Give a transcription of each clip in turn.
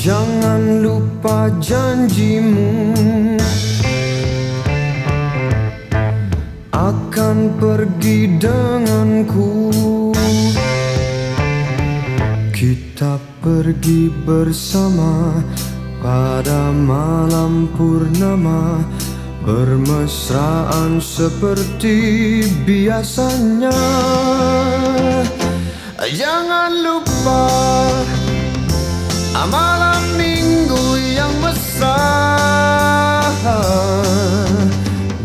Jangan lupa janjimu. Akan pergi denganku. Kita pergi bersama Pada malam purnama Bermesraan seperti biasanya. Jangan lupa Malam minggu yang besar.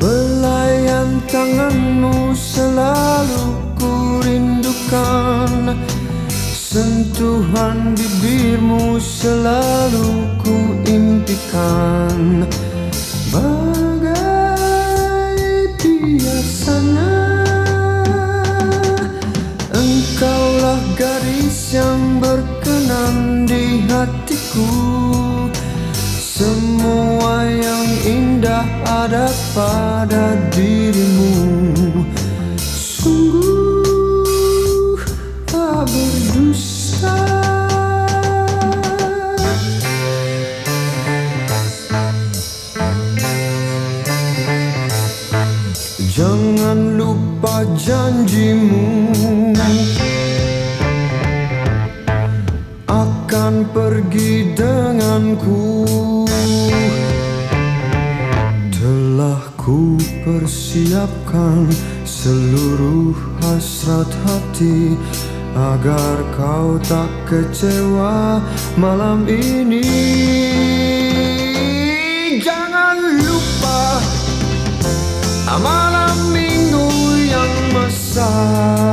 Belayan tanganmu selalu ku rindukan. Sentuhan bibirmu selalu ku impikan Gadis yang berkenan di hatiku. Semua yang indah ada pada dirimu. Sungguh tak berdusta. Jangan lupa janjimu Akan pergi denganku. Telah ku persiapkan seluruh hasrat hati Agar kau tak kecewa malam ini. Jangan lupa Malam minggu yang besar.